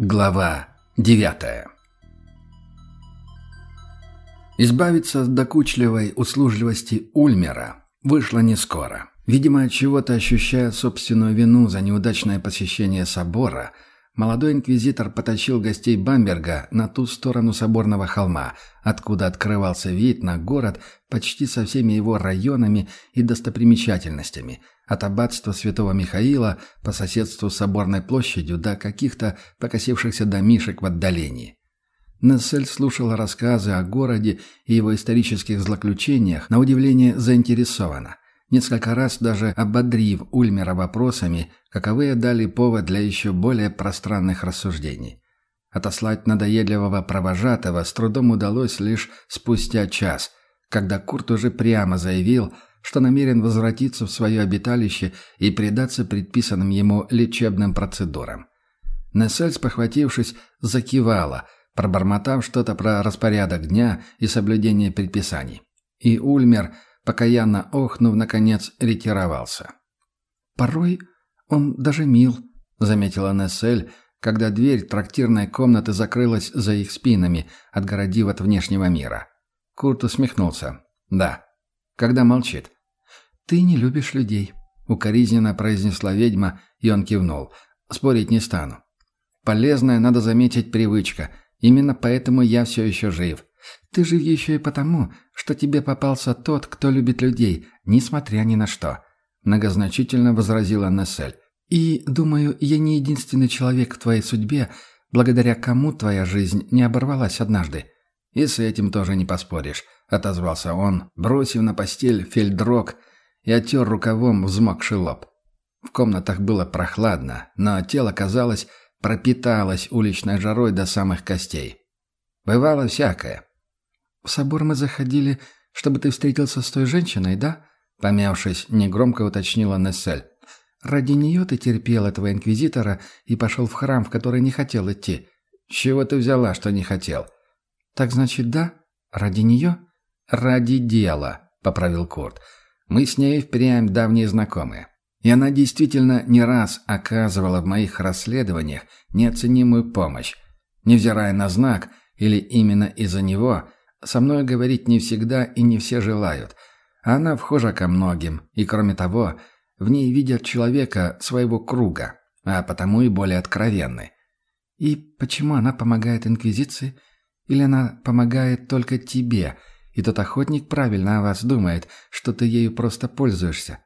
Глава девятая Избавиться от докучливой услужливости Ульмера вышло не скоро. Видимо, от чего-то ощущая собственную вину за неудачное посещение собора, молодой инквизитор потащил гостей Бамберга на ту сторону соборного холма, откуда открывался вид на город почти со всеми его районами и достопримечательностями, от аббатства святого Михаила по соседству с соборной площадью до каких-то покосившихся домишек в отдалении. Нессель слушала рассказы о городе и его исторических злоключениях, на удивление заинтересованно, несколько раз даже ободрив Ульмера вопросами, каковые дали повод для еще более пространных рассуждений. Отослать надоедливого провожатого с трудом удалось лишь спустя час, когда Курт уже прямо заявил, что намерен возвратиться в свое обиталище и предаться предписанным ему лечебным процедурам. Нессель, спохватившись, закивала – пробормотав что-то про распорядок дня и соблюдение предписаний. И Ульмер, покаянно охнув, наконец ретировался. «Порой он даже мил», — заметила Нессель, когда дверь трактирной комнаты закрылась за их спинами, отгородив от внешнего мира. Курт усмехнулся. «Да. Когда молчит». «Ты не любишь людей», — укоризненно произнесла ведьма, и он кивнул. «Спорить не стану. Полезная, надо заметить, привычка — Именно поэтому я все еще жив. Ты жив еще и потому, что тебе попался тот, кто любит людей, несмотря ни на что», — многозначительно возразила Нессель. «И, думаю, я не единственный человек в твоей судьбе, благодаря кому твоя жизнь не оборвалась однажды». «И с этим тоже не поспоришь», — отозвался он, бросив на постель фельдрог и оттер рукавом взмокший лоб. В комнатах было прохладно, но тело казалось пропиталась уличной жарой до самых костей. Бывало всякое. «В собор мы заходили, чтобы ты встретился с той женщиной, да?» Помявшись, негромко уточнила Нессель. «Ради нее ты терпел этого инквизитора и пошел в храм, в который не хотел идти. Чего ты взяла, что не хотел?» «Так значит, да? Ради нее?» «Ради дела», — поправил Курт. «Мы с ней впрямь давние знакомые. И она действительно не раз оказывала в моих расследованиях неоценимую помощь. Невзирая на знак, или именно из-за него, со мной говорить не всегда и не все желают. Она вхожа ко многим, и кроме того, в ней видят человека своего круга, а потому и более откровенный. И почему она помогает Инквизиции? Или она помогает только тебе, и тот охотник правильно о вас думает, что ты ею просто пользуешься?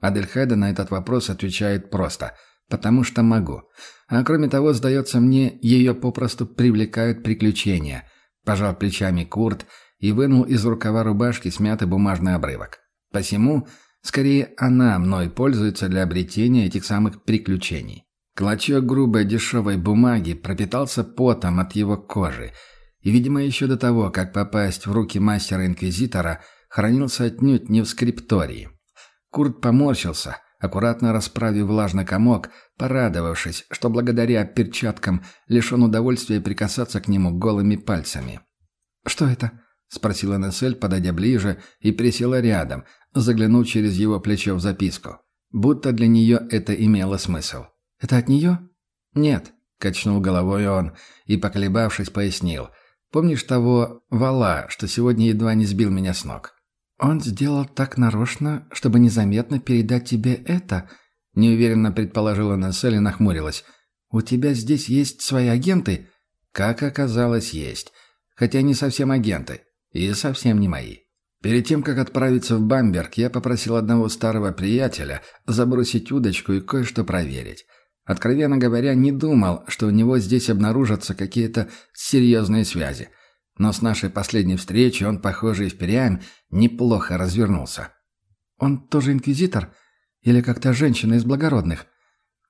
Адельхайда на этот вопрос отвечает просто «потому что могу». А кроме того, сдается мне, ее попросту привлекают приключения. Пожал плечами Курт и вынул из рукава рубашки смятый бумажный обрывок. Посему, скорее, она мной пользуется для обретения этих самых приключений. Клочок грубой дешевой бумаги пропитался потом от его кожи, и, видимо, еще до того, как попасть в руки мастера-инквизитора, хранился отнюдь не в скриптории. Курт поморщился, аккуратно расправив влажный комок, порадовавшись, что благодаря перчаткам лишен удовольствия прикасаться к нему голыми пальцами. «Что это?» — спросила Нессель, подойдя ближе, и присела рядом, заглянув через его плечо в записку. Будто для нее это имело смысл. «Это от нее?» «Нет», — качнул головой он и, поколебавшись, пояснил. «Помнишь того вала, что сегодня едва не сбил меня с ног?» «Он сделал так нарочно, чтобы незаметно передать тебе это?» — неуверенно предположила Нессель и нахмурилась. «У тебя здесь есть свои агенты?» «Как оказалось, есть. Хотя не совсем агенты. И совсем не мои. Перед тем, как отправиться в Бамберг, я попросил одного старого приятеля забросить удочку и кое-что проверить. Откровенно говоря, не думал, что у него здесь обнаружатся какие-то серьезные связи. Но с нашей последней встречи он, похоже, и впрямь неплохо развернулся. «Он тоже инквизитор? Или как то женщина из благородных?»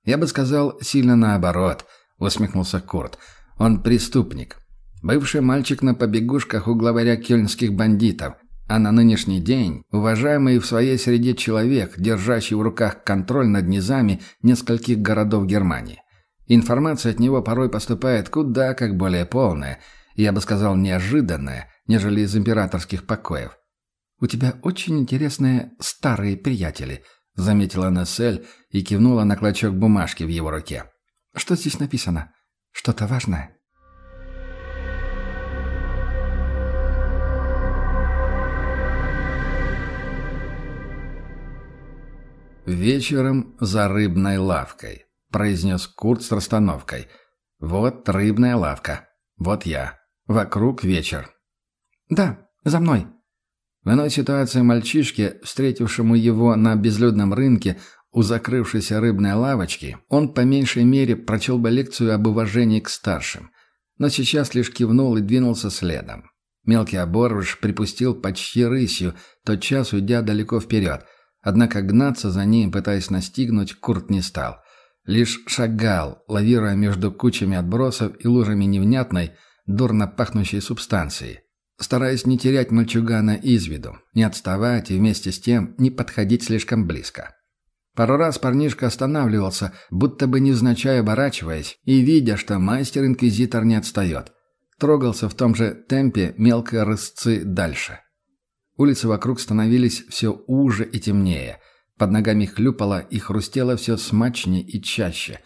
«Я бы сказал, сильно наоборот», — усмехнулся Курт. «Он преступник. Бывший мальчик на побегушках у главаря кельнских бандитов, а на нынешний день уважаемый в своей среде человек, держащий в руках контроль над низами нескольких городов Германии. Информация от него порой поступает куда как более полная — я бы сказал, неожиданное, нежели из императорских покоев. «У тебя очень интересные старые приятели», — заметила Нессель и кивнула на клочок бумажки в его руке. «Что здесь написано?» Что-то важное?» «Вечером за рыбной лавкой», — произнес Курт с расстановкой. «Вот рыбная лавка. Вот я. Вокруг вечер». «Да, за мной». В иной ситуации мальчишке, встретившему его на безлюдном рынке у закрывшейся рыбной лавочки, он по меньшей мере прочел бы лекцию об уважении к старшим. Но сейчас лишь кивнул и двинулся следом. Мелкий оборвыш припустил почти рысью, тотчас уйдя далеко вперед — Однако гнаться за ним, пытаясь настигнуть, Курт не стал. Лишь шагал, лавируя между кучами отбросов и лужами невнятной, дурно пахнущей субстанции, стараясь не терять мальчугана из виду, не отставать и вместе с тем не подходить слишком близко. Пару раз парнишка останавливался, будто бы невзначай оборачиваясь, и видя, что мастер-инквизитор не отстает. Трогался в том же темпе мелкой рысцы дальше. Улицы вокруг становились все уже и темнее. Под ногами хлюпало и хрустело все смачнее и чаще.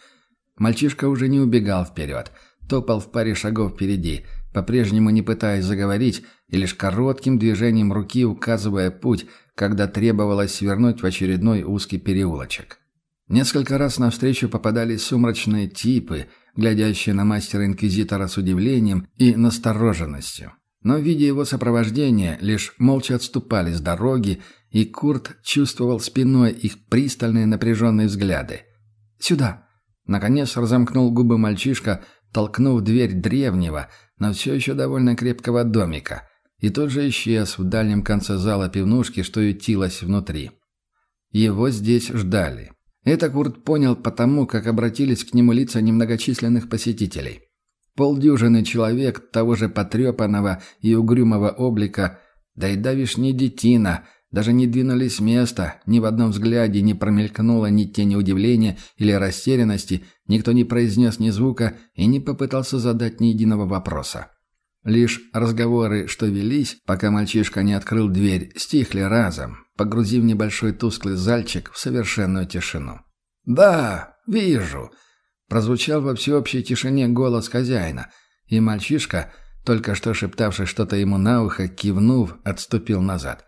Мальчишка уже не убегал вперед, топал в паре шагов впереди, по-прежнему не пытаясь заговорить и лишь коротким движением руки указывая путь, когда требовалось свернуть в очередной узкий переулочек. Несколько раз навстречу попадались сумрачные типы, глядящие на мастера-инквизитора с удивлением и настороженностью но, видя его сопровождение, лишь молча отступали с дороги, и Курт чувствовал спиной их пристальные напряженные взгляды. «Сюда!» Наконец разомкнул губы мальчишка, толкнув дверь древнего, но все еще довольно крепкого домика, и тут же исчез в дальнем конце зала пивнушки, что ютилось внутри. Его здесь ждали. Это Курт понял потому, как обратились к нему лица немногочисленных посетителей. Полдюжины человек того же потрепанного и угрюмого облика, да и давишь детина, даже не двинулись с места, ни в одном взгляде не промелькнуло ни тени удивления или растерянности, никто не произнес ни звука и не попытался задать ни единого вопроса. Лишь разговоры, что велись, пока мальчишка не открыл дверь, стихли разом, погрузив небольшой тусклый зальчик в совершенную тишину. «Да, вижу», Прозвучал во всеобщей тишине голос хозяина, и мальчишка, только что шептавший что-то ему на ухо, кивнув, отступил назад.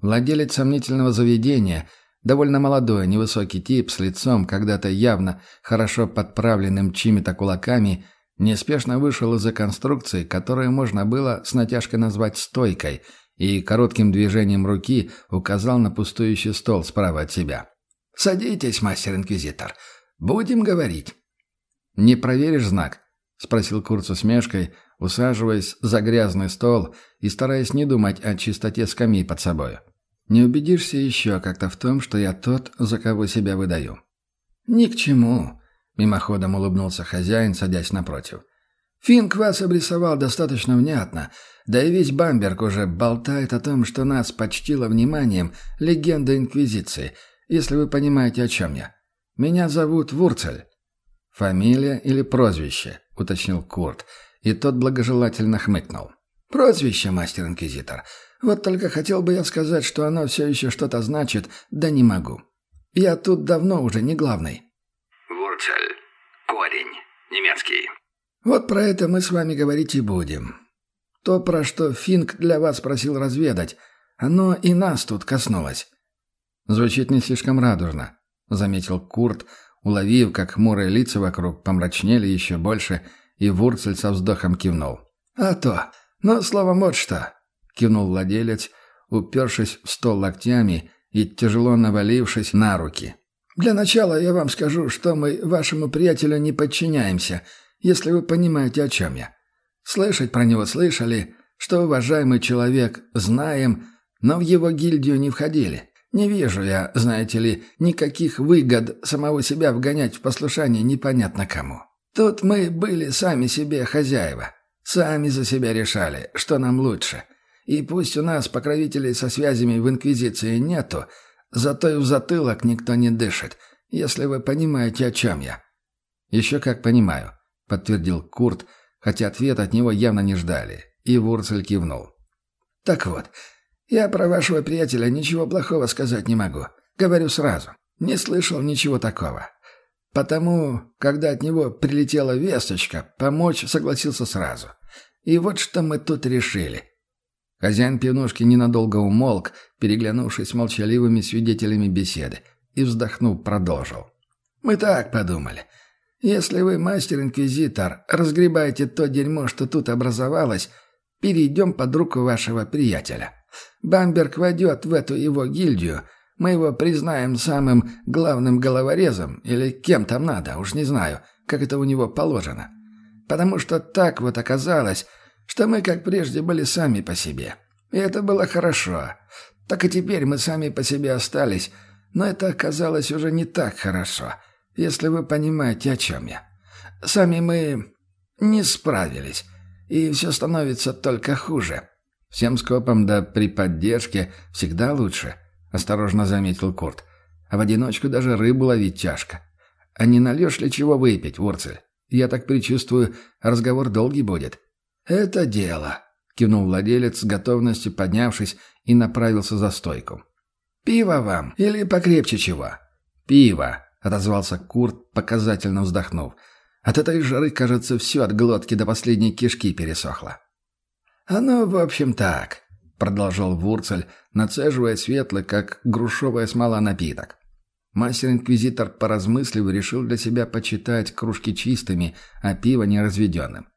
Владелец сомнительного заведения, довольно молодой, невысокий тип с лицом, когда-то явно хорошо подправленным чьими-то кулаками, неспешно вышел из-за конструкции, которую можно было с натяжкой назвать «стойкой», и коротким движением руки указал на пустующий стол справа от себя. «Садитесь, мастер-инквизитор. Будем говорить». «Не проверишь знак?» — спросил Курт с усмешкой, усаживаясь за грязный стол и стараясь не думать о чистоте скамьи под собой. «Не убедишься еще как-то в том, что я тот, за кого себя выдаю». «Ни к чему», — мимоходом улыбнулся хозяин, садясь напротив. «Финк вас обрисовал достаточно внятно, да и весь Бамберг уже болтает о том, что нас почтила вниманием легенда Инквизиции, если вы понимаете, о чем я. Меня зовут Вурцель». «Фамилия или прозвище?» — уточнил Курт, и тот благожелательно хмыкнул. «Прозвище, мастер-инквизитор. Вот только хотел бы я сказать, что оно все еще что-то значит, да не могу. Я тут давно уже не главный». «Вурцель. Корень. Немецкий». «Вот про это мы с вами говорить и будем. То, про что Финк для вас просил разведать, оно и нас тут коснулось». «Звучит не слишком радужно», — заметил Курт, — уловив, как хмурые лица вокруг помрачнели еще больше, и Вурцель со вздохом кивнул. «А то! Ну, словом, вот что!» — кивнул владелец, упершись в стол локтями и тяжело навалившись на руки. «Для начала я вам скажу, что мы вашему приятелю не подчиняемся, если вы понимаете, о чем я. Слышать про него слышали, что уважаемый человек, знаем, но в его гильдию не входили. Не вижу я, знаете ли, никаких выгод самого себя вгонять в послушание непонятно кому. Тут мы были сами себе хозяева. Сами за себя решали, что нам лучше. И пусть у нас покровителей со связями в Инквизиции нету, зато и в затылок никто не дышит, если вы понимаете, о чем я». «Еще как понимаю», — подтвердил Курт, хотя ответ от него явно не ждали, и Вурцель кивнул. «Так вот, я про вашего приятеля ничего плохого сказать не могу. Говорю сразу. Не слышал ничего такого. Потому, когда от него прилетела весточка, помочь согласился сразу. И вот что мы тут решили. Хозяин пивнушки ненадолго умолк, переглянувшись молчаливыми свидетелями беседы, и, вздохнув, продолжил. «Мы так подумали. Если вы, мастер-инквизитор, разгребаете то дерьмо, что тут образовалось, перейдем под руку вашего приятеля. Бамберг войдет в эту его гильдию, мы его признаем самым главным головорезом, или кем там надо, уж не знаю, как это у него положено. Потому что так вот оказалось, что мы, как прежде, были сами по себе. И это было хорошо. Так и теперь мы сами по себе остались, но это оказалось уже не так хорошо, если вы понимаете, о чем я. Сами мы не справились, и все становится только хуже. Всем скопом да при поддержке всегда лучше, осторожно заметил Курт. А в одиночку даже рыбу ловить тяжко. А не нальешь ли чего выпить, Ворцель? Я так предчувствую, разговор долгий будет. «Это дело», — кивнул владелец с готовностью, поднявшись, и направился за стойку. «Пиво вам или покрепче чего?» «Пиво», — отозвался Курт, показательно вздохнув. «От этой жары, кажется, все от глотки до последней кишки пересохло». «Оно, в общем, так», — продолжал Вурцель, нацеживая светлый, как грушовая смола, напиток. Мастер-инквизитор, поразмыслив, решил для себя почитать кружки чистыми, а пиво неразведенным.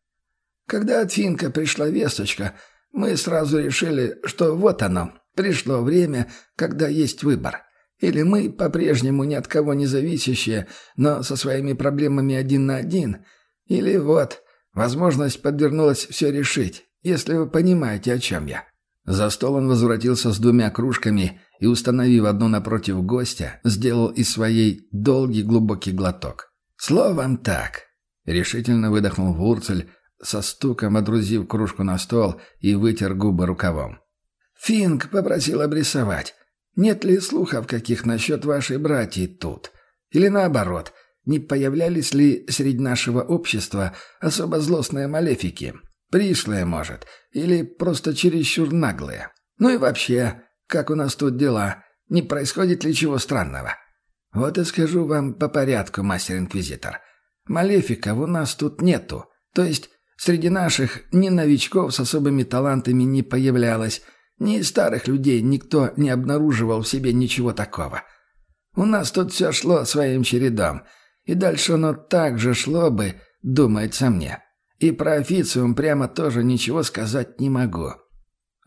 Когда от Финка пришла весточка, мы сразу решили, что вот оно, пришло время, когда есть выбор. Или мы, по-прежнему ни от кого не зависящие, но со своими проблемами один на один, или вот, возможность подвернулась все решить, если вы понимаете, о чем я». За стол он возвратился с двумя кружками и, установив одну напротив гостя, сделал из своей долгий глубокий глоток. «Словом так», — решительно выдохнул Вурцель, со стуком одрузив кружку на стол и вытер губы рукавом. «Финк попросил обрисовать. Нет ли слухов каких насчет вашей братьи тут? Или наоборот, не появлялись ли среди нашего общества особо злостные малефики? Пришлые, может, или просто чересчур наглые? Ну и вообще, как у нас тут дела? Не происходит ли чего странного? Вот и скажу вам по порядку, мастер-инквизитор. Малефиков у нас тут нету. То есть Среди наших ни новичков с особыми талантами не появлялось, ни старых людей никто не обнаруживал в себе ничего такого. У нас тут все шло своим чередом, и дальше оно так же шло бы, думается мне. И про официум прямо тоже ничего сказать не могу».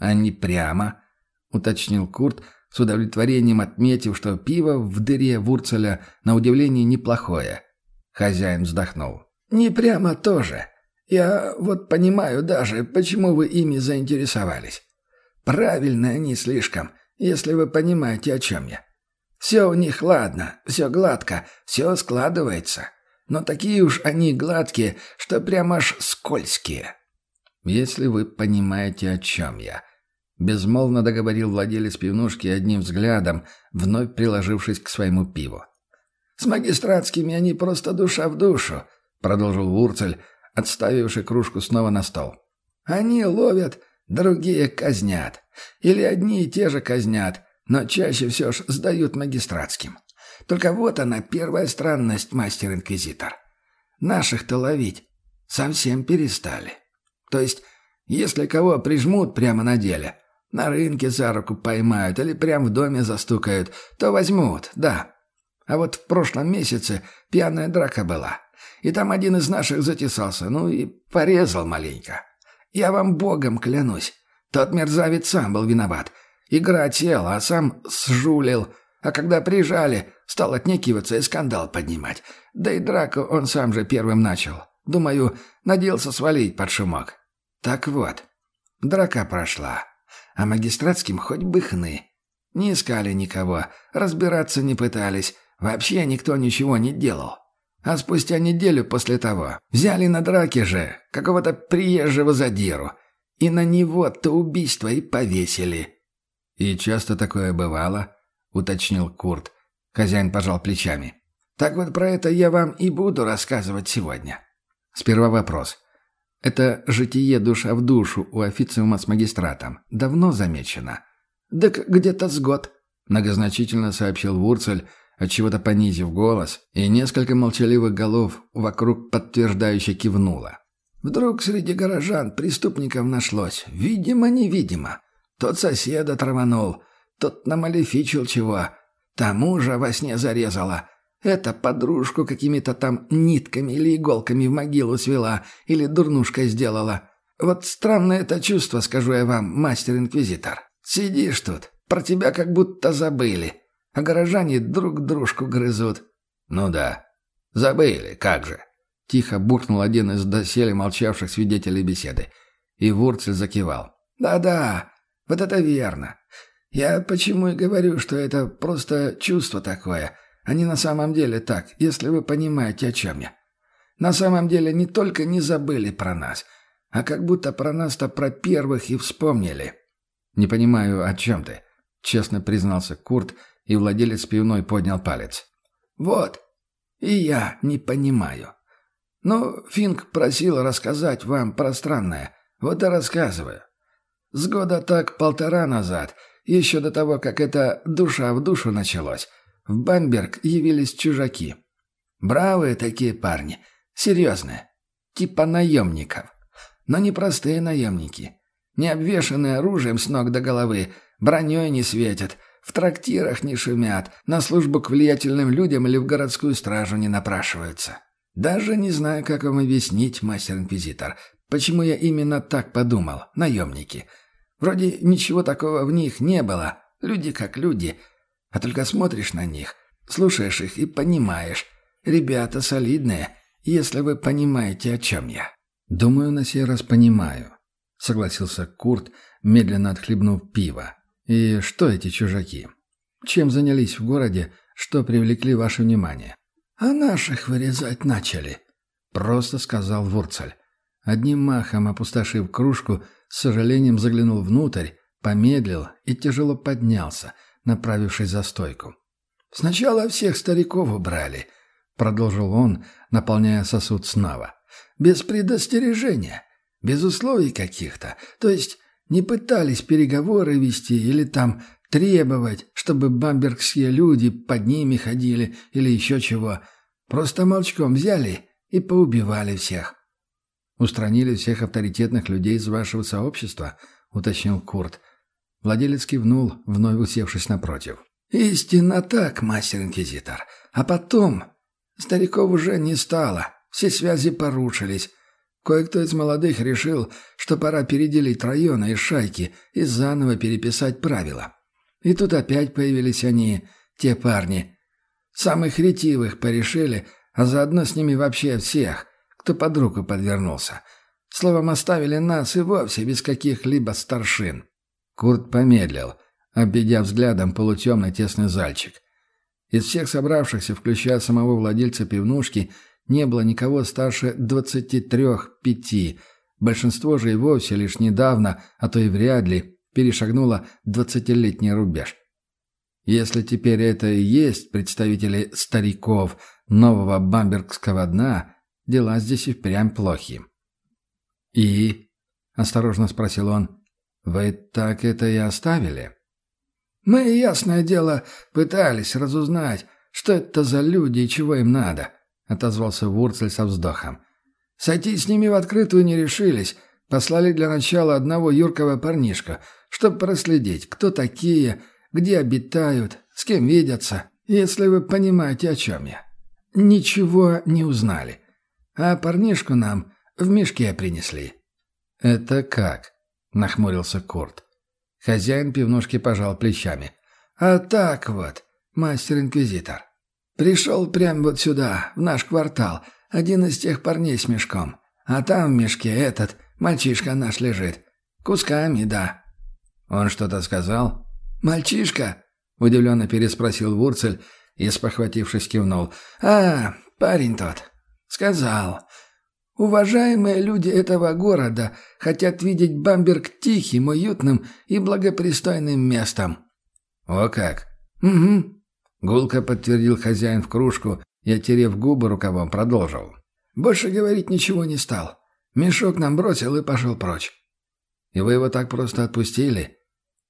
«А не прямо?» — уточнил Курт, с удовлетворением отметив, что пиво в дыре Вурцеля на удивление неплохое. Хозяин вздохнул. «Не прямо тоже. Я вот понимаю даже, почему вы ими заинтересовались. Правильно они слишком, если вы понимаете, о чем я. Все у них ладно, все гладко, все складывается. Но такие уж они гладкие, что прямо аж скользкие. Если вы понимаете, о чем я. Безмолвно договорил владелец пивнушки одним взглядом, вновь приложившись к своему пиву. «С магистратскими они просто душа в душу», — продолжил Вурцель, отставивший кружку снова на стол. «Они ловят, другие казнят. Или одни и те же казнят, но чаще все ж сдают магистратским. Только вот она, первая странность, мастер-инквизитор. Наших-то ловить совсем перестали. То есть, если кого прижмут прямо на деле, на рынке за руку поймают или прямо в доме застукают, то возьмут, да. А вот в прошлом месяце пьяная драка была. И там один из наших затесался, ну и порезал маленько. Я вам богом клянусь. Тот мерзавец сам был виноват. Игра села, а сам сжулил. А когда прижали, стал отнекиваться и скандал поднимать. Да и драку он сам же первым начал. Думаю, надеялся свалить под шумок. Так вот, драка прошла. А магистратским хоть бы хны. Не искали никого, разбираться не пытались. Вообще никто ничего не делал. А спустя неделю после того взяли на драке же какого-то приезжего задиру. И на него-то убийство и повесили. «И часто такое бывало?» — уточнил Курт. Хозяин пожал плечами. «Так вот про это я вам и буду рассказывать сегодня». Сперва вопрос. Это житие душа в душу у официума с магистратом давно замечено? «Так где-то с год», — многозначительно сообщил Вурцель, отчего-то понизив голос, и несколько молчаливых голов вокруг подтверждающе кивнуло. Вдруг среди горожан преступников нашлось. Видимо-невидимо. Тот соседа траванул, тот намалефичил чего. Тому же во сне зарезала. Это подружку какими-то там нитками или иголками в могилу свела или дурнушкой сделала. Вот странное это чувство, скажу я вам, мастер-инквизитор. Сидишь тут, про тебя как будто забыли, а горожане друг дружку грызут. Ну да, забыли, как же. Тихо буркнул один из доселе молчавших свидетелей беседы. И Вурцель закивал. «Да-да, вот это верно. Я почему и говорю, что это просто чувство такое, а не на самом деле так, если вы понимаете, о чем я. На самом деле не только не забыли про нас, а как будто про нас-то про первых и вспомнили». «Не понимаю, о чем ты», — честно признался Курт, и владелец пивной поднял палец. «Вот, и я не понимаю. Ну, Финк просил рассказать вам про странное, вот и рассказываю. С года так полтора назад, еще до того, как это душа в душу началось, в Бамберг явились чужаки. Бравые такие парни, серьезные, типа наемников. Но не простые наемники. Не обвешанные оружием с ног до головы, броней не светят, в трактирах не шумят, на службу к влиятельным людям или в городскую стражу не напрашиваются. Даже не знаю, как вам объяснить, мастер-инквизитор, почему я именно так подумал, наемники – Вроде ничего такого в них не было, люди как люди. А только смотришь на них, слушаешь их и понимаешь. Ребята солидные, если вы понимаете, о чем я». «Думаю, на сей раз понимаю», — согласился Курт, медленно отхлебнув пиво. «И что эти чужаки? Чем занялись в городе, что привлекли ваше внимание?» «А наших вырезать начали», — просто сказал Вурцель. Одним махом опустошив кружку, с сожалением заглянул внутрь, помедлил и тяжело поднялся, направившись за стойку. «Сначала всех стариков убрали», — продолжил он, наполняя сосуд снова. «Без предостережения, без условий каких-то. То есть не пытались переговоры вести или там требовать, чтобы бамбергские люди под ними ходили или еще чего. Просто молчком взяли и поубивали всех. «Устранили всех авторитетных людей из вашего сообщества?» — уточнил Курт. Владелец кивнул, вновь усевшись напротив. «Истинно так, мастер-инквизитор. А потом... Стариков уже не стало, все связи порушились. Кое-кто из молодых решил, что пора переделить районы и шайки и заново переписать правила. И тут опять появились они, те парни. Самых ретивых порешили, а заодно с ними вообще всех кто под руку подвернулся. Словом, оставили нас и вовсе без каких-либо старшин. Курт помедлил, обведя взглядом полутемный тесный зальчик. Из всех собравшихся, включая самого владельца пивнушки, не было никого старше двадцати трех-пяти. Большинство же и вовсе лишь недавно, а то и вряд ли, перешагнуло двадцатилетний рубеж. Если теперь это и есть представители стариков нового бамбергского дна, Дела здесь и впрямь плохи. «И?» — осторожно спросил он. «Вы так это и оставили?» «Мы, ясное дело, пытались разузнать, что это за люди и чего им надо», — отозвался Вурцель со вздохом. «Сойти с ними в открытую не решились. Послали для начала одного юркого парнишка, чтобы проследить, кто такие, где обитают, с кем видятся, если вы понимаете, о чем я. Ничего не узнали. А парнишку нам в мешке принесли». «Это как?» — нахмурился Курт. Хозяин пивнушки пожал плечами. «А так вот, мастер-инквизитор. Пришел прямо вот сюда, в наш квартал, один из тех парней с мешком. А там в мешке этот, мальчишка наш лежит. Кусками, да». «Он что-то сказал?» «Мальчишка?» — удивленно переспросил Вурцель и, спохватившись, кивнул. «А, парень тот. Сказал. Уважаемые люди этого города хотят видеть Бамберг тихим, уютным и благопристойным местом. О как. Угу. Гулко подтвердил хозяин в кружку и, отерев губы рукавом, продолжил. Больше говорить ничего не стал. Мешок нам бросил и пошел прочь. И вы его так просто отпустили?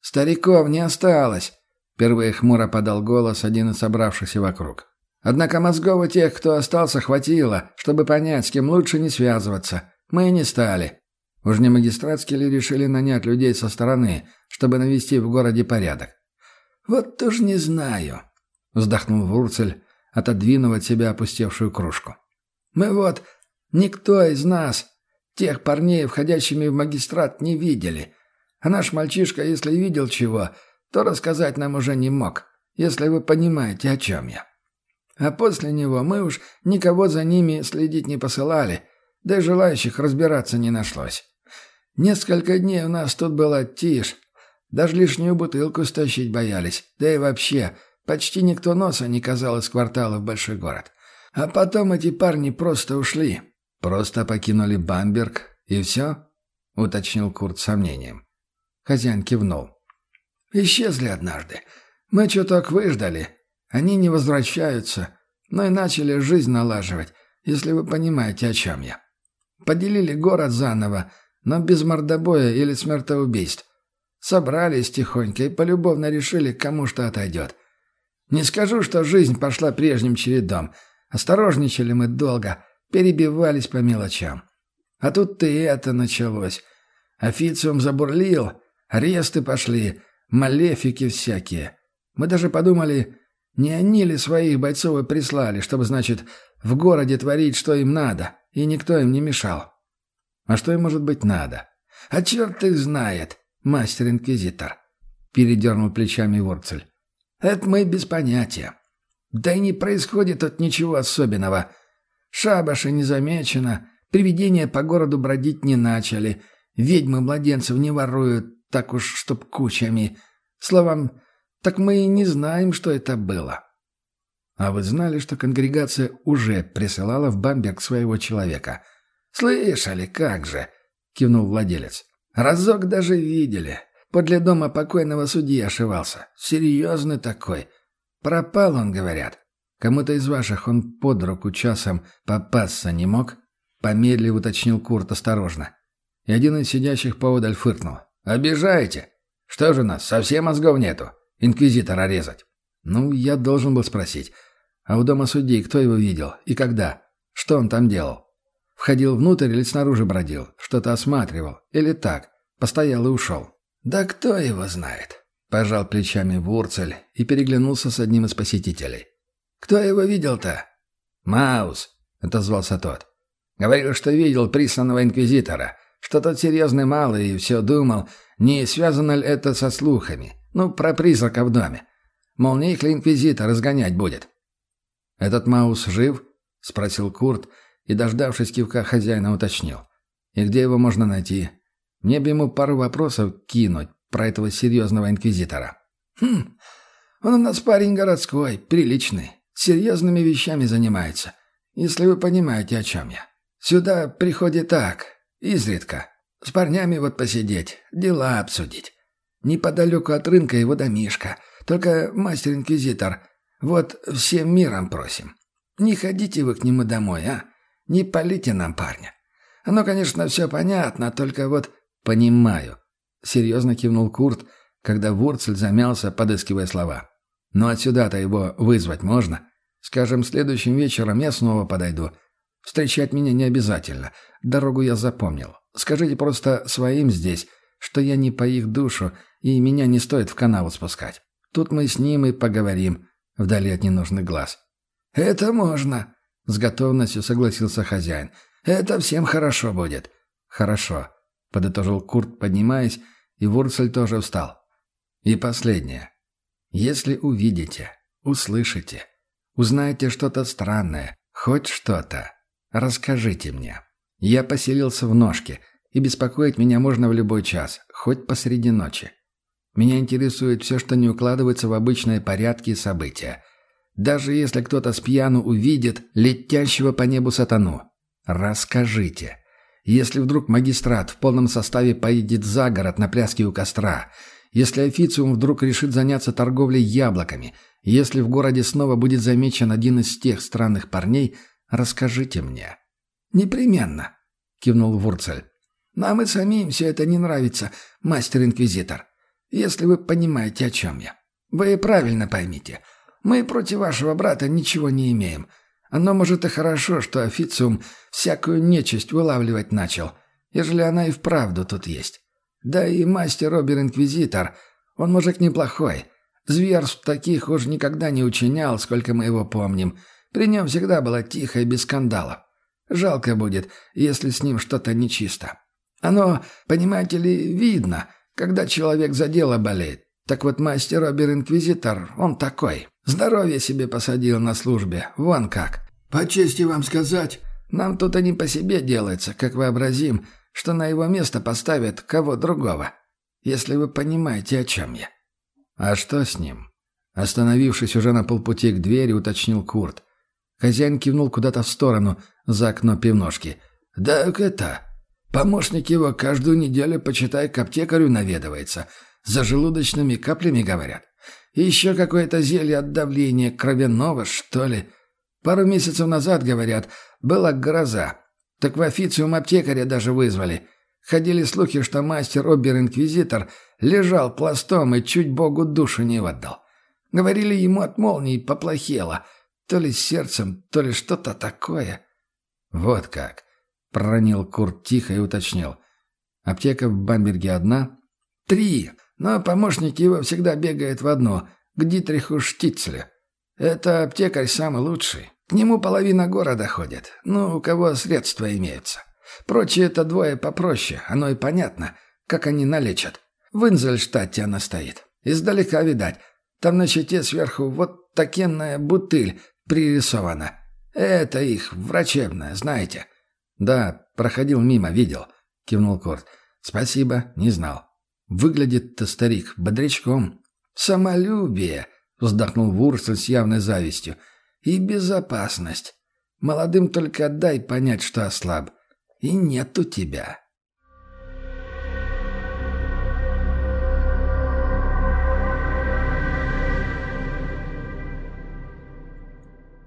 Стариков не осталось. Впервые хмуро подал голос один из собравшихся вокруг. Однако мозгов у тех, кто остался, хватило, чтобы понять, с кем лучше не связываться. Мы не стали. Уж не магистратские ли решили нанять людей со стороны, чтобы навести в городе порядок? «Вот уж не знаю», — вздохнул Вурцель, отодвинув от себя опустевшую кружку. «Мы вот, никто из нас, тех парней, входящими в магистрат, не видели. А наш мальчишка, если видел чего, то рассказать нам уже не мог, если вы понимаете, о чем я». А после него мы уж никого за ними следить не посылали, да и желающих разбираться не нашлось. Несколько дней у нас тут была тишь, даже лишнюю бутылку стащить боялись, да и вообще, почти никто носа не казал из квартала в большой город. А потом эти парни просто ушли. Просто покинули Бамберг, и все? — уточнил Курт с сомнением. Хозяин кивнул. «Исчезли однажды. Мы чуток выждали, они не возвращаются, но и начали жизнь налаживать, если вы понимаете, о чем я. Поделили город заново, но без мордобоя или смертоубийств. Собрались тихонько и полюбовно решили, кому что отойдет. Не скажу, что жизнь пошла прежним чередом. Осторожничали мы долго, перебивались по мелочам. А тут и это началось. Официум забурлил, аресты пошли, малефики всякие. Мы даже подумали, не они ли своих бойцов и прислали, чтобы, значит, в городе творить, что им надо, и никто им не мешал? А что им, может быть, надо? А черт их знает, мастер-инквизитор. Передернул плечами Ворцель. Это мы без понятия. Да и не происходит тут ничего особенного. Шабаши не замечено, привидения по городу бродить не начали, ведьмы младенцев не воруют, так уж чтоб кучами. Словом, так мы и не знаем, что это было. А вы знали, что конгрегация уже присылала в Бамберг своего человека? Слышали, как же, кивнул владелец. Разок даже видели. Подле дома покойного судьи ошивался. Серьезный такой. Пропал он, говорят. Кому-то из ваших он под руку часом попасться не мог? Помедлив уточнил Курт осторожно. И один из сидящих поодаль фыркнул. «Обижаете? Что же у нас, совсем мозгов нету? инквизитора резать. Ну, я должен был спросить. А у дома судей кто его видел и когда? Что он там делал? Входил внутрь или снаружи бродил? Что-то осматривал? Или так? Постоял и ушел? Да кто его знает? Пожал плечами Вурцель и переглянулся с одним из посетителей. «Кто его видел-то?» «Маус», — отозвался тот. «Говорил, что видел присланного инквизитора, что тот серьезный малый и все думал, не связано ли это со слухами. Ну, про призрака в доме. Мол, не их ли инквизитор разгонять будет? «Этот Маус жив?» — спросил Курт и, дождавшись кивка хозяина, уточнил. «И где его можно найти? Мне бы ему пару вопросов кинуть про этого серьезного инквизитора». «Хм, он у нас парень городской, приличный, серьезными вещами занимается, если вы понимаете, о чем я. Сюда приходит так, изредка, с парнями вот посидеть, дела обсудить. Неподалеку от рынка его домишка. Только мастер-инквизитор. Вот всем миром просим. Не ходите вы к нему домой, а? Не полите нам парня. Оно, конечно, все понятно, только вот... Понимаю. Серьезно кивнул Курт, когда Вурцель замялся, подыскивая слова. Но отсюда-то его вызвать можно. Скажем, следующим вечером я снова подойду. Встречать меня не обязательно. Дорогу я запомнил. Скажите просто своим здесь, что я не по их душу, и меня не стоит в канаву спускать. Тут мы с ним и поговорим, вдали от ненужных глаз». «Это можно», — с готовностью согласился хозяин. «Это всем хорошо будет». «Хорошо», — подытожил Курт, поднимаясь, и Вурцель тоже встал. «И последнее. Если увидите, услышите, узнаете что-то странное, хоть что-то, расскажите мне. Я поселился в ножке, и беспокоить меня можно в любой час, хоть посреди ночи. Меня интересует все, что не укладывается в обычные порядки и события. Даже если кто-то с пьяну увидит летящего по небу сатану. Расскажите. Если вдруг магистрат в полном составе поедет за город на пляски у костра, если официум вдруг решит заняться торговлей яблоками, если в городе снова будет замечен один из тех странных парней, расскажите мне». «Непременно», — кивнул Вурцель. «Нам и самим все это не нравится, мастер-инквизитор если вы понимаете, о чем я. Вы правильно поймите. Мы против вашего брата ничего не имеем. Оно, может, и хорошо, что официум всякую нечисть вылавливать начал, ежели она и вправду тут есть. Да и мастер Обер-Инквизитор, он мужик неплохой. Зверств таких уж никогда не учинял, сколько мы его помним. При нем всегда было тихо и без скандалов. Жалко будет, если с ним что-то нечисто. Оно, понимаете ли, видно, когда человек за дело болеет. Так вот мастер Обер-Инквизитор, он такой. Здоровье себе посадил на службе, вон как. По чести вам сказать, нам тут они по себе делается, как вообразим, что на его место поставят кого другого. Если вы понимаете, о чем я. А что с ним? Остановившись уже на полпути к двери, уточнил Курт. Хозяин кивнул куда-то в сторону, за окно пивножки. «Да это... Помощник его каждую неделю, почитай, к аптекарю наведывается. За желудочными каплями, говорят. Еще какое-то зелье от давления кровяного, что ли. Пару месяцев назад, говорят, была гроза. Так в официум аптекаря даже вызвали. Ходили слухи, что мастер Обер-инквизитор лежал пластом и чуть богу душу не отдал. Говорили, ему от молнии поплохело. То ли сердцем, то ли что-то такое. «Вот как», — проронил Курт тихо и уточнил. «Аптека в Бамберге одна?» «Три, но помощник его всегда бегает в одно, к Дитриху Штицле. Это аптекарь самый лучший. К нему половина города ходит, ну, у кого средства имеются. Прочие это двое попроще, оно и понятно, как они налечат. В Инзельштадте она стоит. Издалека видать. Там на щите сверху вот такенная бутыль пририсована. Это их, врачебная, знаете?» «Да, проходил мимо, видел», — кивнул Корт. «Спасибо, не знал. Выглядит-то старик бодрячком». «Самолюбие», — вздохнул Вурсел с явной завистью. «И безопасность. Молодым только дай понять, что ослаб. И нету тебя».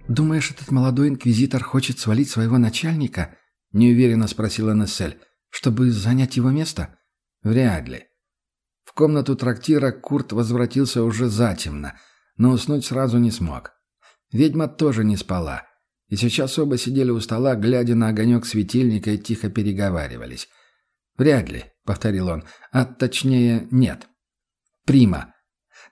«Думаешь, этот молодой инквизитор хочет свалить своего начальника?» — неуверенно спросила Нессель. «Чтобы занять его место?» «Вряд ли». Комнату трактира Курт возвратился уже затемно, но уснуть сразу не смог. Ведьма тоже не спала. И сейчас оба сидели у стола, глядя на огонек светильника и тихо переговаривались. «Вряд ли», — повторил он, — «а точнее нет». «Прима.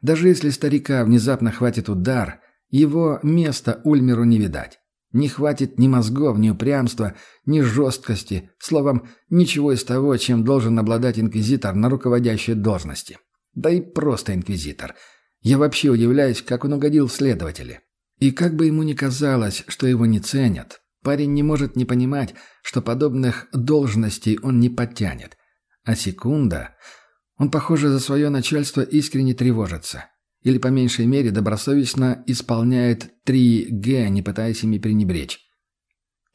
Даже если старика внезапно хватит удар, его места Ульмеру не видать. Не хватит ни мозгов, ни упрямства, ни жесткости, словом, ничего из того, чем должен обладать инквизитор на руководящей должности. Да и просто инквизитор. Я вообще удивляюсь, как он угодил в следователи. И как бы ему ни казалось, что его не ценят, парень не может не понимать, что подобных должностей он не подтянет. А секунда... Он, похоже, за свое начальство искренне тревожится. Или, по меньшей мере, добросовестно исполняет 3Г, не пытаясь ими пренебречь.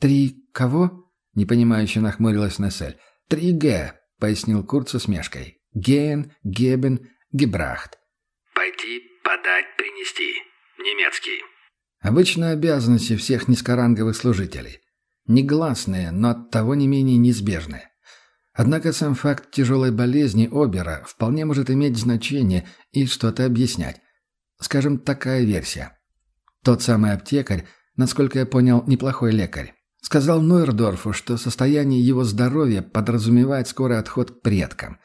«Три кого?» — непонимающе нахмурилась Нессель. «3Г», — пояснил Курт с усмешкой. «Ген, Гебен, Гебрахт». «Пойти, подать, принести. Немецкий». Обычно обязанности всех низкоранговых служителей. Негласные, но оттого не менее неизбежные. Однако сам факт тяжелой болезни Обера вполне может иметь значение и что-то объяснять. Скажем, такая версия. Тот самый аптекарь, насколько я понял, неплохой лекарь, сказал Нойердорфу, что состояние его здоровья подразумевает скорый отход к предкам.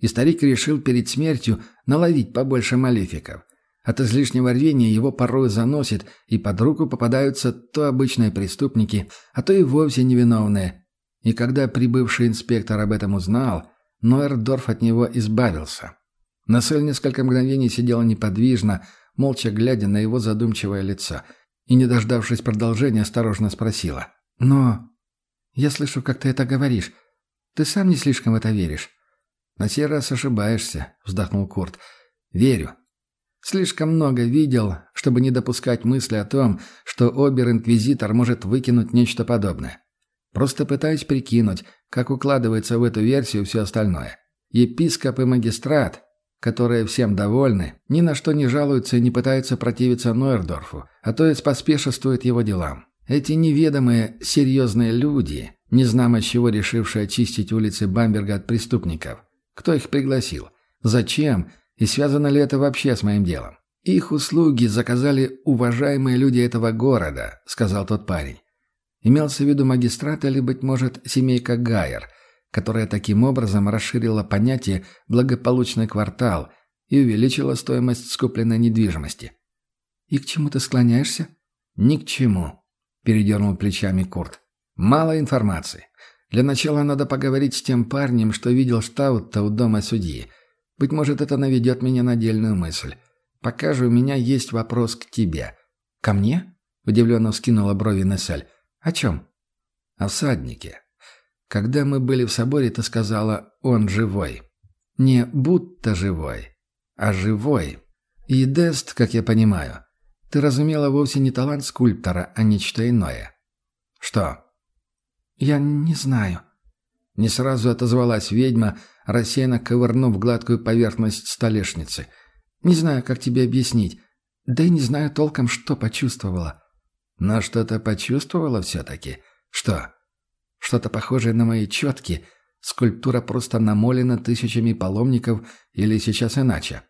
И старик решил перед смертью наловить побольше малефиков. От излишнего рвения его порой заносит, и под руку попадаются то обычные преступники, а то и вовсе невиновные, и когда прибывший инспектор об этом узнал, Нойердорф от него избавился. Насель несколько мгновений сидела неподвижно, молча глядя на его задумчивое лицо, и, не дождавшись продолжения, осторожно спросила. «Но... я слышу, как ты это говоришь. Ты сам не слишком в это веришь?» «На сей раз ошибаешься», — вздохнул Курт. «Верю. Слишком много видел, чтобы не допускать мысли о том, что Обер-инквизитор может выкинуть нечто подобное. Просто пытаюсь прикинуть, как укладывается в эту версию все остальное. Епископ и магистрат, которые всем довольны, ни на что не жалуются и не пытаются противиться Нойердорфу, а то и споспешествуют его делам. Эти неведомые, серьезные люди, незнамо чего решившие очистить улицы Бамберга от преступников. Кто их пригласил? Зачем? И связано ли это вообще с моим делом? «Их услуги заказали уважаемые люди этого города», — сказал тот парень. Имелся в виду магистрат или, быть может, семейка Гайер, которая таким образом расширила понятие «благополучный квартал» и увеличила стоимость скупленной недвижимости. «И к чему ты склоняешься?» «Ни к чему», — передернул плечами Курт. «Мало информации. Для начала надо поговорить с тем парнем, что видел Штаутта у дома судьи. Быть может, это наведет меня на дельную мысль. Пока же у меня есть вопрос к тебе». «Ко мне?» — удивленно вскинула брови Нессель. «О чем?» «О всаднике. Когда мы были в соборе, ты сказала «он живой». Не будто живой, а живой. И Дест, как я понимаю, ты разумела вовсе не талант скульптора, а нечто иное. Что? Я не знаю. Не сразу отозвалась ведьма, рассеянно ковырнув гладкую поверхность столешницы. Не знаю, как тебе объяснить. Да и не знаю толком, что почувствовала. Но что-то почувствовала все-таки. Что? Что-то похожее на мои четки. Скульптура просто намолена тысячами паломников или сейчас иначе.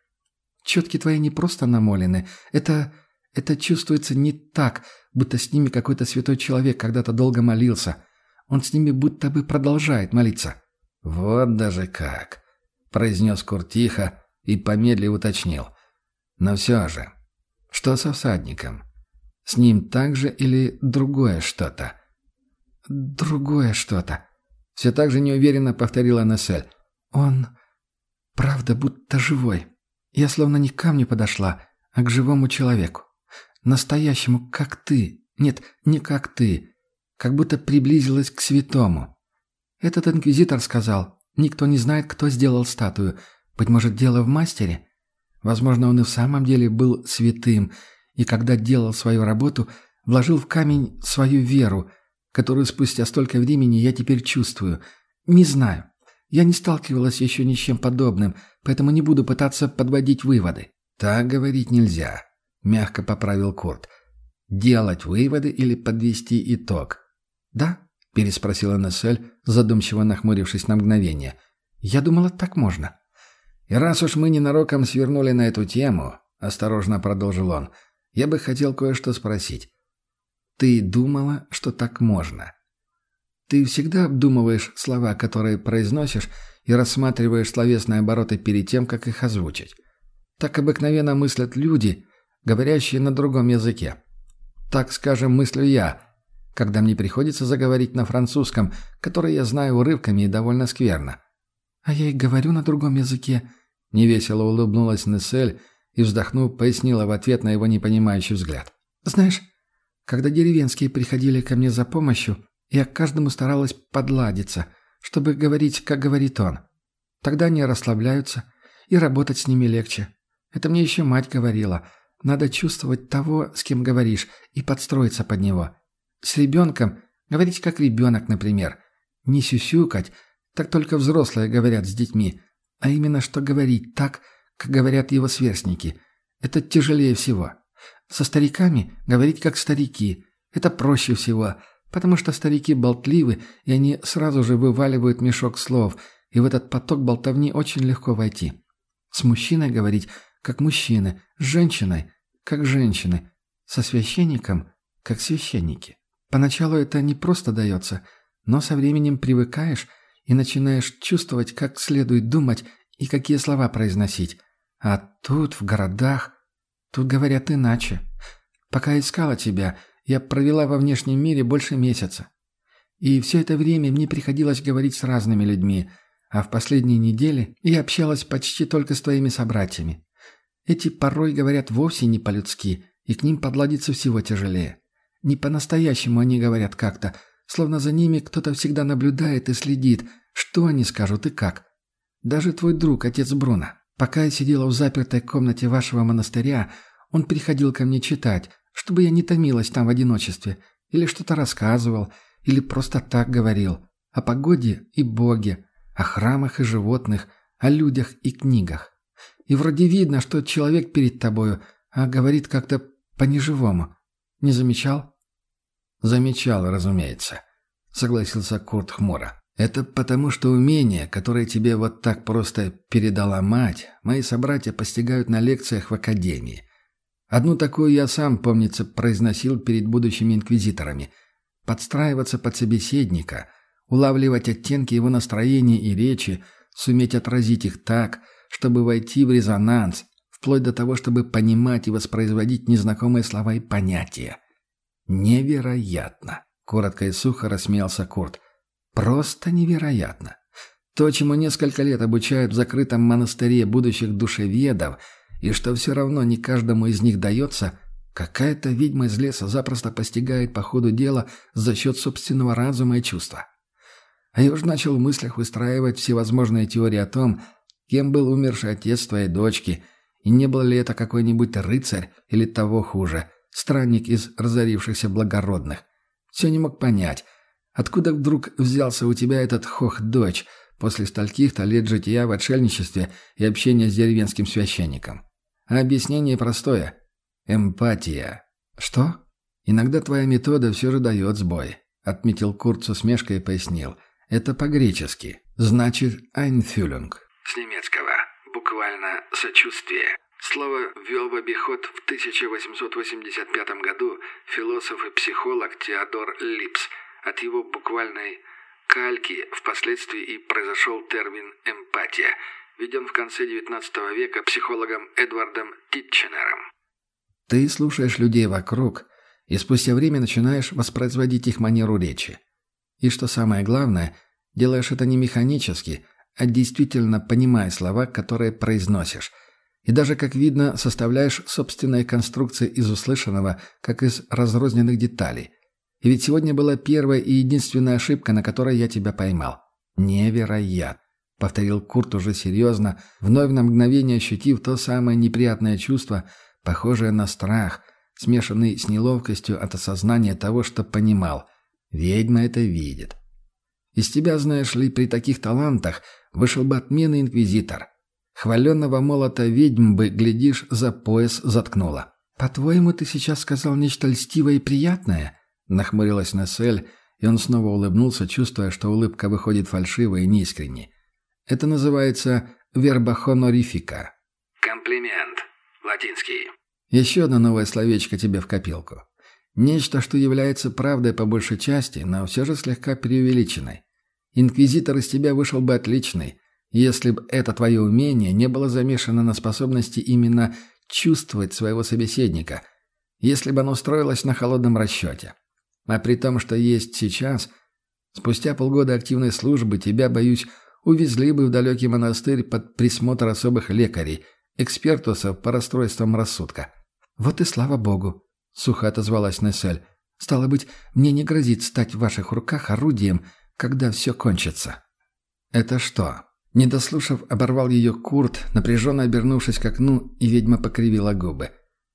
Четки твои не просто намолены. Это... это чувствуется не так, будто с ними какой-то святой человек когда-то долго молился. Он с ними будто бы продолжает молиться. «Вот даже как!» — произнес Кур тихо и помедлив уточнил. «Но все же, что со всадником? С ним так же или другое что-то?» другое что-то», — все так же неуверенно повторила Нессель. «Он, правда, будто живой. Я словно не к камню подошла, а к живому человеку. Настоящему, как ты. Нет, не как ты. Как будто приблизилась к святому. Этот инквизитор сказал, никто не знает, кто сделал статую. Быть может, дело в мастере? Возможно, он и в самом деле был святым, и когда делал свою работу, вложил в камень свою веру, которую спустя столько времени я теперь чувствую. Не знаю. Я не сталкивалась еще ни с чем подобным, поэтому не буду пытаться подводить выводы». «Так говорить нельзя», — мягко поправил Курт. «Делать выводы или подвести итог?» «Да?» — переспросила Нессель, задумчиво нахмурившись на мгновение. «Я думала, так можно». «И раз уж мы ненароком свернули на эту тему», — осторожно продолжил он, — «я бы хотел кое-что спросить. Ты думала, что так можно. Ты всегда обдумываешь слова, которые произносишь, и рассматриваешь словесные обороты перед тем, как их озвучить. Так обыкновенно мыслят люди, говорящие на другом языке. Так, скажем, мыслю я, когда мне приходится заговорить на французском, который я знаю урывками и довольно скверно. А я и говорю на другом языке. Невесело улыбнулась Нессель и, вздохнув, пояснила в ответ на его непонимающий взгляд. Знаешь, когда деревенские приходили ко мне за помощью, я к каждому старалась подладиться, чтобы говорить, как говорит он. Тогда они расслабляются, и работать с ними легче. Это мне еще мать говорила. Надо чувствовать того, с кем говоришь, и подстроиться под него. С ребенком говорить как ребенок, например. Не сюсюкать, так только взрослые говорят с детьми, а именно что говорить так, как говорят его сверстники. Это тяжелее всего. Со стариками говорить как старики. Это проще всего, потому что старики болтливы, и они сразу же вываливают мешок слов, и в этот поток болтовни очень легко войти. С мужчиной говорить как мужчины, с женщиной как женщины, со священником как священники. Поначалу это не просто дается, но со временем привыкаешь и начинаешь чувствовать, как следует думать и какие слова произносить. А тут, в городах, Тут говорят иначе. Пока искала тебя, я провела во внешнем мире больше месяца. И все это время мне приходилось говорить с разными людьми, а в последние недели я общалась почти только с твоими собратьями. Эти порой говорят вовсе не по-людски, и к ним подладиться всего тяжелее. Не по-настоящему они говорят как-то, словно за ними кто-то всегда наблюдает и следит, что они скажут и как. Даже твой друг, отец Бруно, Пока я сидела в запертой комнате вашего монастыря, он приходил ко мне читать, чтобы я не томилась там в одиночестве, или что-то рассказывал, или просто так говорил. О погоде и Боге, о храмах и животных, о людях и книгах. И вроде видно, что человек перед тобою, а говорит как-то по-неживому. Не замечал? Замечал, разумеется, согласился Курт хмуро. Это потому, что умение, которое тебе вот так просто передала мать, мои собратья постигают на лекциях в академии. Одну такую я сам, помнится, произносил перед будущими инквизиторами. Подстраиваться под собеседника, улавливать оттенки его настроения и речи, суметь отразить их так, чтобы войти в резонанс, вплоть до того, чтобы понимать и воспроизводить незнакомые слова и понятия. Невероятно! Коротко и сухо рассмеялся Курт. Просто невероятно. То, чему несколько лет обучают в закрытом монастыре будущих душеведов, и что все равно не каждому из них дается, какая-то ведьма из леса запросто постигает по ходу дела за счет собственного разума и чувства. А я уже начал в мыслях выстраивать всевозможные теории о том, кем был умерший отец твоей дочки, и не был ли это какой-нибудь рыцарь или того хуже, странник из разорившихся благородных. Все не мог понять, откуда вдруг взялся у тебя этот хох-дочь после стольких-то лет жития в отшельничестве и общения с деревенским священником. А объяснение простое – эмпатия. Что? Иногда твоя метода все же дает сбой, отметил Курт с усмешкой и пояснил. Это по-гречески. Значит «айнфюлинг». С немецкого. Буквально «сочувствие». Слово ввел в обиход в 1885 году философ и психолог Теодор Липс. От его буквальной «кальки» впоследствии и произошел термин «эмпатия», введен в конце XIX века психологом Эдвардом Титченером. Ты слушаешь людей вокруг, и спустя время начинаешь воспроизводить их манеру речи. И что самое главное, делаешь это не механически, а действительно понимая слова, которые произносишь – и даже, как видно, составляешь собственные конструкции из услышанного, как из разрозненных деталей. И ведь сегодня была первая и единственная ошибка, на которой я тебя поймал. Невероятно. — повторил Курт уже серьезно, вновь на мгновение ощутив то самое неприятное чувство, похожее на страх, смешанный с неловкостью от осознания того, что понимал. Ведьма это видит. Из тебя, знаешь ли, при таких талантах вышел бы отменный инквизитор. Хваленного молота ведьм бы, глядишь, за пояс заткнула. «По-твоему, ты сейчас сказал нечто льстивое и приятное?» — нахмурилась Нессель, и он снова улыбнулся, чувствуя, что улыбка выходит фальшивой и неискренней. «Это называется верба хонорифика». «Комплимент. Латинский». Еще одно новое словечко тебе в копилку. Нечто, что является правдой по большей части, но все же слегка преувеличенной. Инквизитор из тебя вышел бы отличный, если бы это твое умение не было замешано на способности именно чувствовать своего собеседника, если бы оно строилось на холодном расчете. А при том, что есть сейчас, спустя полгода активной службы тебя, боюсь, увезли бы в далекий монастырь под присмотр особых лекарей, экспертусов по расстройствам рассудка. «Вот и слава богу», — сухо отозвалась Нессель. «Стало быть, мне не грозит стать в ваших руках орудием, когда все кончится». «Это что, не дослушав, оборвал ее Курт, напряженно обернувшись к окну, и ведьма покривила губы.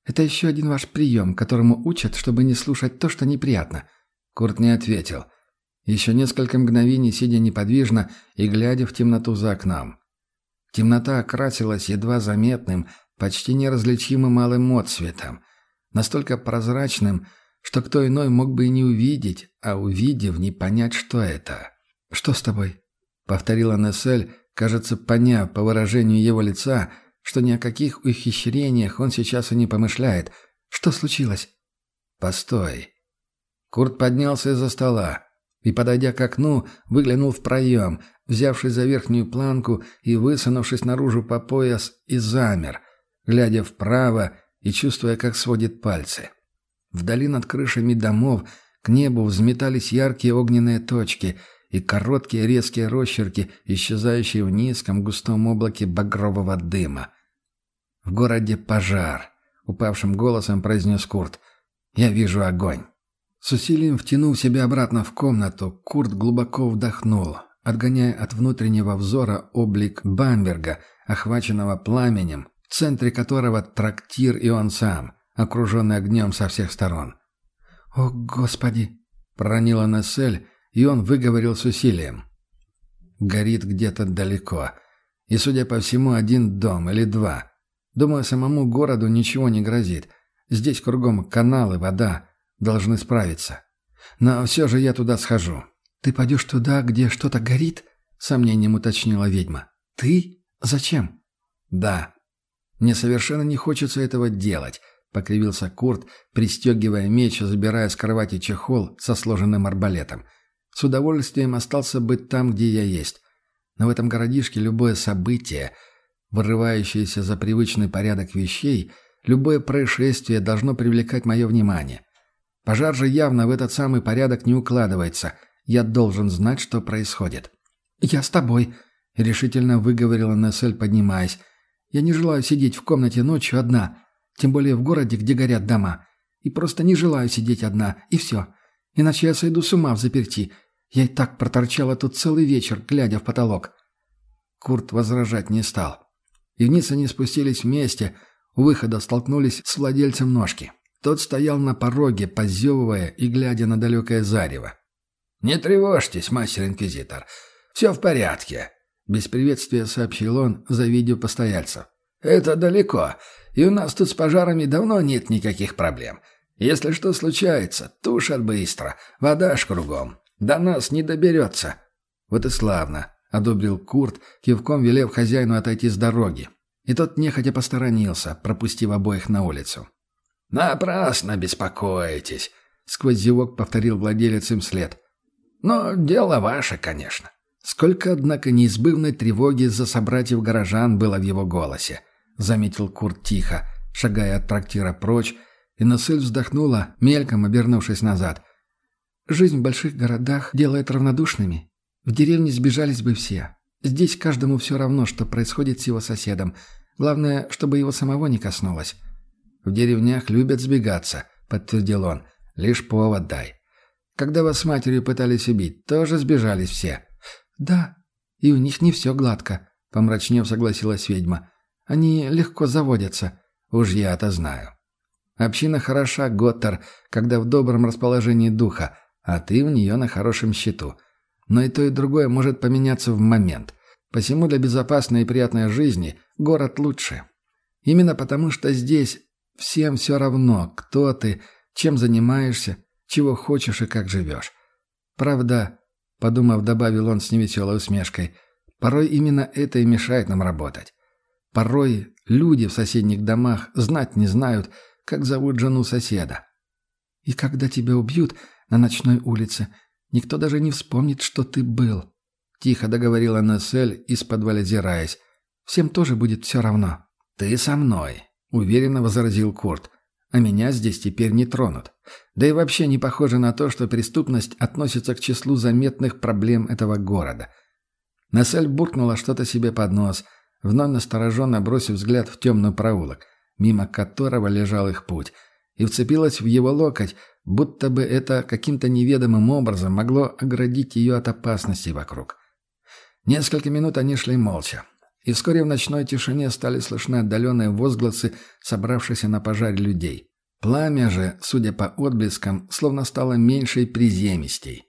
«Это еще один ваш прием, которому учат, чтобы не слушать то, что неприятно». Курт не ответил. Еще несколько мгновений, сидя неподвижно и глядя в темноту за окном. Темнота окрасилась едва заметным, почти неразличимым малым отсветом. Настолько прозрачным, что кто иной мог бы и не увидеть, а увидев, не понять, что это. «Что с тобой?» — повторила Нессель, Кажется, поняв по выражению его лица, что ни о каких ухищрениях он сейчас и не помышляет. Что случилось? «Постой». Курт поднялся из-за стола и, подойдя к окну, выглянул в проем, взявшись за верхнюю планку и высунувшись наружу по пояс, и замер, глядя вправо и чувствуя, как сводит пальцы. Вдали над крышами домов к небу взметались яркие огненные точки — и короткие резкие росчерки, исчезающие в низком густом облаке багрового дыма. «В городе пожар», — упавшим голосом произнес Курт. «Я вижу огонь». С усилием втянув себя обратно в комнату, Курт глубоко вдохнул, отгоняя от внутреннего взора облик Бамберга, охваченного пламенем, в центре которого трактир и он сам, окруженный огнем со всех сторон. «О, Господи!» — проронила Нессель, и он выговорил с усилием. Горит где-то далеко. И, судя по всему, один дом или два. Думаю, самому городу ничего не грозит. Здесь кругом каналы, вода. Должны справиться. Но все же я туда схожу. «Ты пойдешь туда, где что-то горит?» — сомнением уточнила ведьма. «Ты? Зачем?» «Да. Мне совершенно не хочется этого делать. покривился Курт, пристегивая меч и забирая с кровати чехол со сложенным арбалетом. С удовольствием остался быть там, где я есть. Но в этом городишке любое событие, вырывающееся за привычный порядок вещей, любое происшествие должно привлекать мое внимание. Пожар же явно в этот самый порядок не укладывается. Я должен знать, что происходит. «Я с тобой», — решительно выговорила Нессель, поднимаясь. «Я не желаю сидеть в комнате ночью одна, тем более в городе, где горят дома. И просто не желаю сидеть одна, и все. Иначе я сойду с ума в заперти. Я и так проторчала тут целый вечер, глядя в потолок». Курт возражать не стал. И вниз они спустились вместе, у выхода столкнулись с владельцем ножки. Тот стоял на пороге, позевывая и глядя на далекое зарево. «Не тревожьтесь, мастер-инквизитор. Все в порядке», — без приветствия сообщил он, завидев постояльцев. «Это далеко, и у нас тут с пожарами давно нет никаких проблем. Если что случается, тушат быстро, вода ж кругом. До нас не доберется». «Вот и славно», — одобрил Курт, кивком велев хозяину отойти с дороги. И тот нехотя посторонился, пропустив обоих на улицу. «Напрасно беспокоитесь», — сквозь зевок повторил владелец им след. «Но дело ваше, конечно». Сколько, однако, неизбывной тревоги за собратьев горожан было в его голосе, заметил Курт тихо, шагая от трактира прочь, и Носыль вздохнула, мельком обернувшись назад. «Жизнь в больших городах делает равнодушными. В деревне сбежались бы все. Здесь каждому все равно, что происходит с его соседом. Главное, чтобы его самого не коснулось». «В деревнях любят сбегаться», — подтвердил он. «Лишь повод дай. Когда вас с матерью пытались убить, тоже сбежались все». «Да, и у них не все гладко», — помрачнев согласилась ведьма. «Они легко заводятся. Уж я-то знаю. Община хороша, Готтер, когда в добром расположении духа, а ты в нее на хорошем счету. Но и то, и другое может поменяться в момент. Посему для безопасной и приятной жизни город лучше. Именно потому, что здесь всем все равно, кто ты, чем занимаешься, чего хочешь и как живешь. Правда, подумав, добавил он с невеселой усмешкой, порой именно это и мешает нам работать. Порой люди в соседних домах знать не знают, как зовут жену соседа. И когда тебя убьют на ночной улице, никто даже не вспомнит, что ты был. Тихо договорила Нессель, из-под зираясь. Всем тоже будет все равно. Ты со мной, уверенно возразил Курт. А меня здесь теперь не тронут. Да и вообще не похоже на то, что преступность относится к числу заметных проблем этого города. Насель буркнула что-то себе под нос, вновь настороженно бросив взгляд в темный проулок, мимо которого лежал их путь, и вцепилась в его локоть, будто бы это каким-то неведомым образом могло оградить ее от опасности вокруг. Несколько минут они шли молча. И вскоре в ночной тишине стали слышны отдаленные возгласы собравшихся на пожаре людей. Пламя же, судя по отблескам, словно стало меньше приземистей.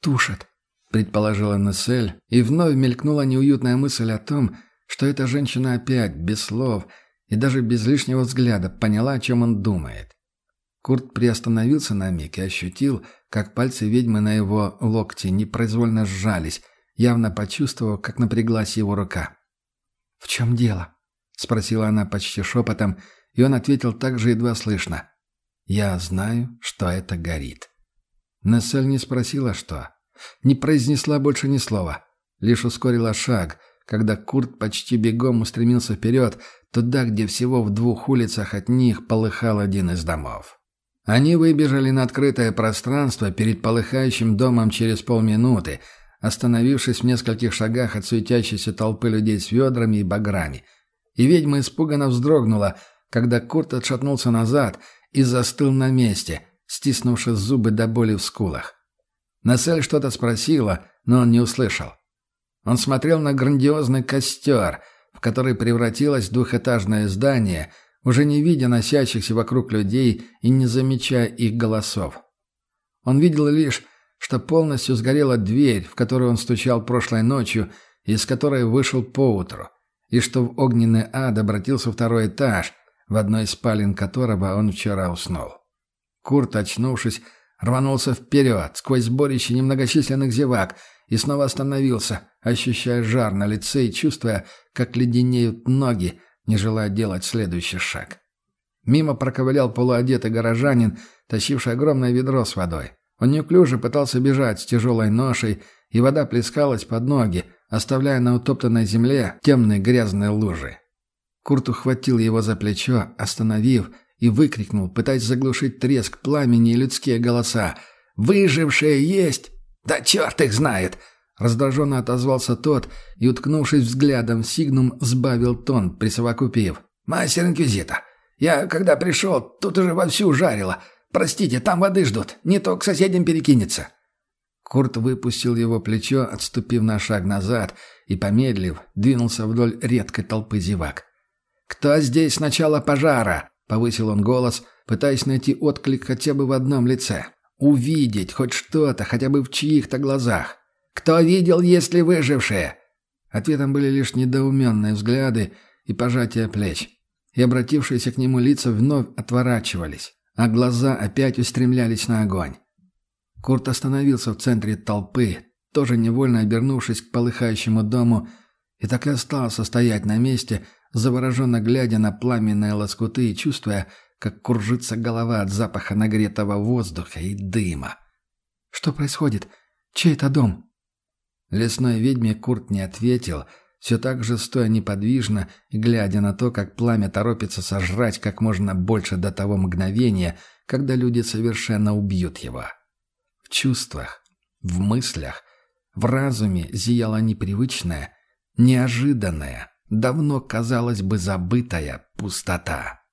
«Тушат», — предположила Нессель, и вновь мелькнула неуютная мысль о том, что эта женщина опять, без слов и даже без лишнего взгляда, поняла, о чем он думает. Курт приостановился на миг и ощутил, как пальцы ведьмы на его локте непроизвольно сжались, явно почувствовав, как напряглась его рука. «В чем дело?» — спросила она почти шепотом, и он ответил также едва слышно. «Я знаю, что это горит». Нессель не спросила, что. Не произнесла больше ни слова. Лишь ускорила шаг, когда Курт почти бегом устремился вперед, туда, где всего в двух улицах от них полыхал один из домов. Они выбежали на открытое пространство перед полыхающим домом через полминуты, остановившись в нескольких шагах от суетящейся толпы людей с ведрами и баграми. И ведьма испуганно вздрогнула, когда Курт отшатнулся назад и застыл на месте, стиснувши зубы до боли в скулах. Насель что-то спросила, но он не услышал. Он смотрел на грандиозный костер, который превратилось двухэтажное здание, уже не видя носящихся вокруг людей и не замечая их голосов. Он видел лишь что полностью сгорела дверь, в которую он стучал прошлой ночью, из которой вышел поутру, и что в огненный ад обратился второй этаж, в одной из спален которого он вчера уснул. Курт, очнувшись, рванулся вперед, сквозь сборище немногочисленных зевак, и снова остановился, ощущая жар на лице и чувствуя, как леденеют ноги, не желая делать следующий шаг. Мимо проковылял полуодетый горожанин, тащивший огромное ведро с водой. Он неуклюже пытался бежать с тяжелой ношей, и вода плескалась под ноги, оставляя на утоптанной земле темные грязные лужи. Курт ухватил его за плечо, остановив, и выкрикнул, пытаясь заглушить треск пламени и людские голоса. «Выжившие есть!» «Да черт их знает!» Раздраженно отозвался тот и, уткнувшись взглядом сигнум, сбавил тон, присовокупив. «Мастер Инквизита, я, когда пришел, тут уже вовсю жарило. Простите, там воды ждут, не то к соседям перекинется». Курт выпустил его плечо, отступив на шаг назад, и, помедлив, двинулся вдоль редкой толпы зевак. «Кто здесь с начала пожара?» — повысил он голос, пытаясь найти отклик хотя бы в одном лице. «Увидеть хоть что-то, хотя бы в чьих-то глазах. Кто видел, есть ли выжившие?» Ответом были лишь недоуменные взгляды и пожатие плеч. И обратившиеся к нему лица вновь отворачивались, а глаза опять устремлялись на огонь. Курт остановился в центре толпы, тоже невольно обернувшись к полыхающему дому, и так и остался стоять на месте, завороженно глядя на пламенные лоскуты и чувствуя, как куржится голова от запаха нагретого воздуха и дыма. «Что происходит? Чей это дом?» Лесной ведьме Курт не ответил, все так же стоя неподвижно, глядя на то, как пламя торопится сожрать как можно больше до того мгновения, когда люди совершенно убьют его. В чувствах, в мыслях, в разуме зияла непривычная, неожиданная, давно, казалось бы, забытая пустота.